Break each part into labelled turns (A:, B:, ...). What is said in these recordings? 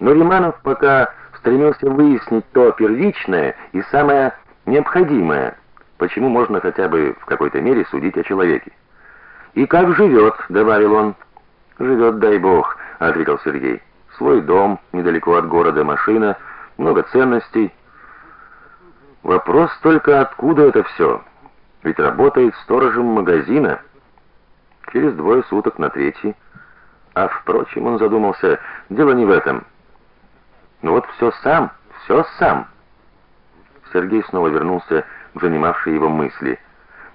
A: Но Риманов пока стремился выяснить то первичное и самое необходимое, почему можно хотя бы в какой-то мере судить о человеке. И как живет», — добавил он. «Живет, дай бог», — ответил Сергей. «Свой дом, недалеко от города, машина, много ценностей». Вопрос только откуда это все? Ведь работает сторожем магазина. Через двое суток на третий. А впрочем, он задумался, дело не в этом. Ну вот все сам, все сам. Сергей снова вернулся к занимавшей его мысли.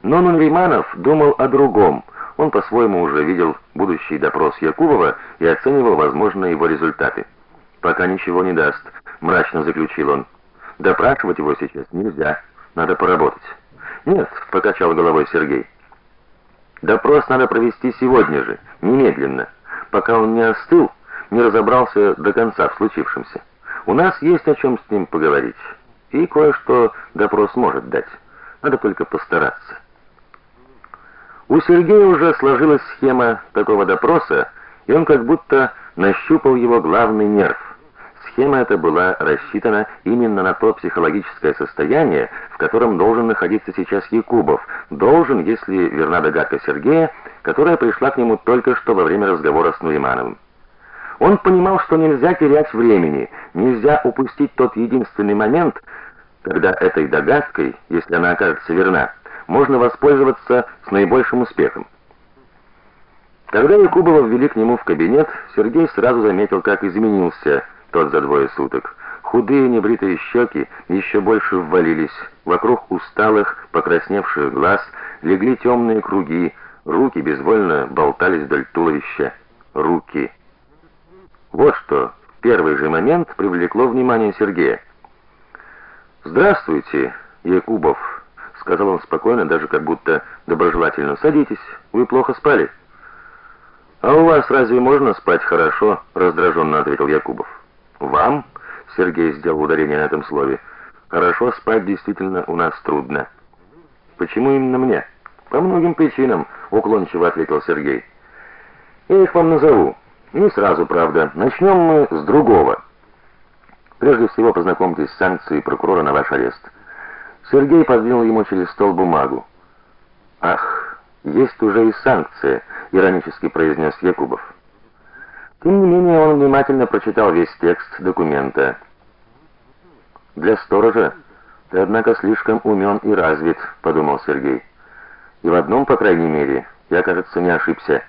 A: Но Нунриманов думал о другом. Он по-своему уже видел будущий допрос Якубова и оценивал возможные его результаты. Пока ничего не даст, мрачно заключил он. Допрашивать его сейчас нельзя, надо поработать. Нет, покачал головой Сергей. Допрос надо провести сегодня же, немедленно, пока он не остыл, не разобрался до конца в случившемся. У нас есть о чем с ним поговорить. И кое-что допрос может дать. Надо только постараться. У Сергея уже сложилась схема такого допроса, и он как будто нащупал его главный нерв. Схема эта была рассчитана именно на то психологическое состояние, в котором должен находиться сейчас Якубов. Должен, если верна догадка Сергея, которая пришла к нему только что во время разговора с Нуримановым. Он понимал, что нельзя терять времени, нельзя упустить тот единственный момент, когда этой догадкой, если она окажется верна, можно воспользоваться с наибольшим успехом. Когда Якубова ввели к нему в кабинет, Сергей сразу заметил, как изменился тот за двое суток. Худые небритые щеки еще больше ввалились, вокруг усталых, покрасневших глаз легли темные круги, руки безвольно болтались вдоль туловища. Руки. Вот что в первый же момент привлекло внимание Сергея. "Здравствуйте, Якубов", сказал он спокойно, даже как будто доброжелательно. "Садитесь. Вы плохо спали?" "А у вас разве можно спать хорошо?" раздраженно ответил Якубов. "Вам?" Сергей сделал ударение на этом слове. "Хорошо спать действительно у нас трудно." "Почему именно мне?" "По многим причинам", уклончиво ответил Сергей. "Я их вам назову. Не сразу, правда. Начнем мы с другого. Прежде всего, познакомьтесь с санкцией прокурора на ваш арест. Сергей подвинул ему через стол бумагу. Ах, есть уже и санкция, иронически произнес Якубов. Тем не менее, он внимательно прочитал весь текст документа. Для сторожа ты однако слишком умен и развит, подумал Сергей. И в одном, по крайней мере, я, кажется, не ошибся.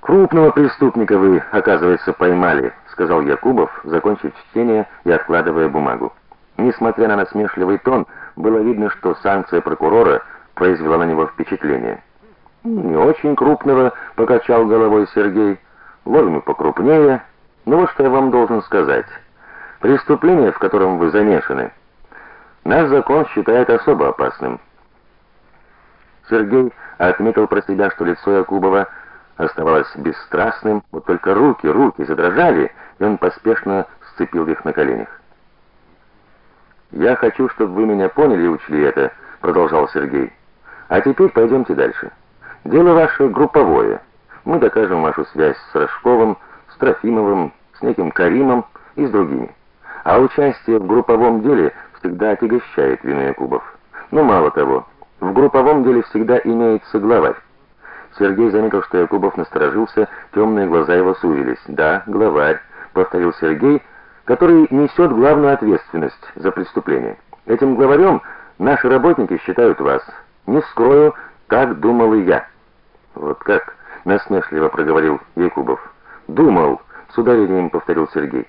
A: Крупного преступника вы, оказывается, поймали, сказал Якубов, закончив чтение и откладывая бумагу. Несмотря на насмешливый тон, было видно, что санкция прокурора произвела на него впечатление. Не очень крупного, покачал головой Сергей. Ловим покрупнее. Но вот что я вам должен сказать. Преступление, в котором вы замешаны, наш закон считает особо опасным. Сергей отметил про себя, что лицо Якубова оставалось бесстрастным, вот только руки, руки задрожали, и он поспешно сцепил их на коленях. Я хочу, чтобы вы меня поняли и учли это, продолжал Сергей. А теперь пойдемте дальше. Дело ваше групповое. Мы докажем вашу связь с Рожковым, с Трофимовым, с неким Каримом и с другими. А участие в групповом деле всегда отягощает вину Якубов. Но мало того, в групповом деле всегда имеется главарь. Сергей заметил, что Якубов насторожился, темные глаза его сузились. "Да, главарь", повторил Сергей, который несет главную ответственность за преступление. Этим главарем наши работники считают вас. Не скрою, так думал и я. Вот как, насмешливо проговорил Якубов. Думал, с ударением повторил Сергей.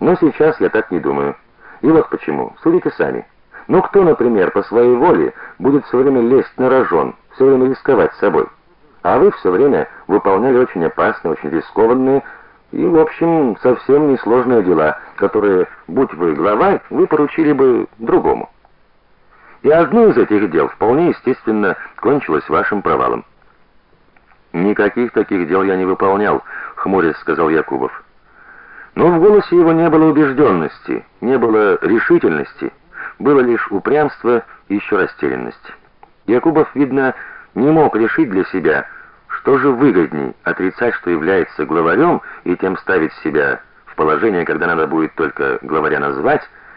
A: Но сейчас я так не думаю. И вот почему. Судите сами. Ну кто, например, по своей воле будет все время лезть на рожон, все время рисковать собой? А вы все время выполняли очень опасные, очень рискованные и, в общем, совсем несложные дела, которые, будь вы главарь, вы поручили бы другому. И одно из этих дел вполне естественно кончилось вашим провалом. Никаких таких дел я не выполнял, хмурясь сказал Якубов. Но в голосе его не было убежденности, не было решительности, было лишь упрямство и еще растерянность. Якубов, видно, не мог решить для себя, Что же выгодней, отрицать, что является главарем, и тем ставить себя в положение, когда надо будет только главаря назвать,